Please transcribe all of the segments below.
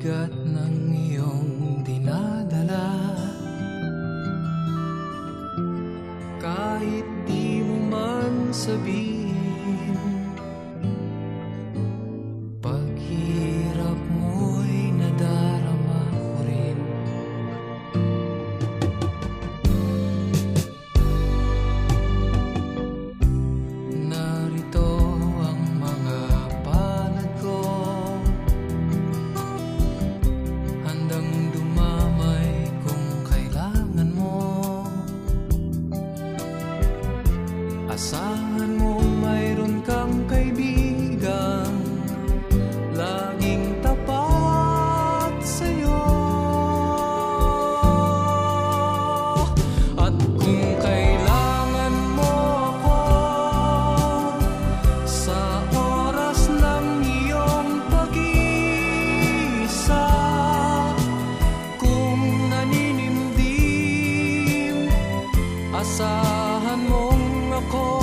bigat ng iyong dinadala. Kahit di mo man sabihin Asahan mong ako.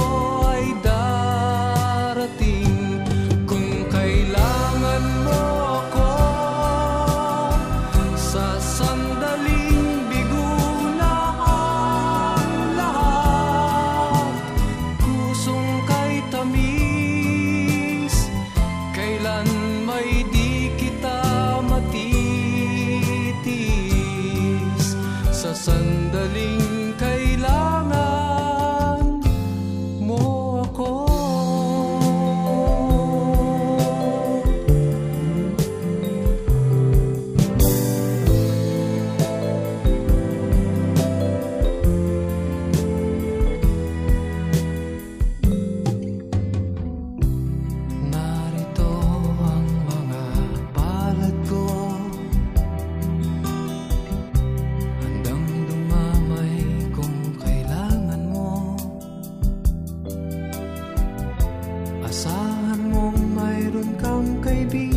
Asahan mong mayroon kang kaibigan.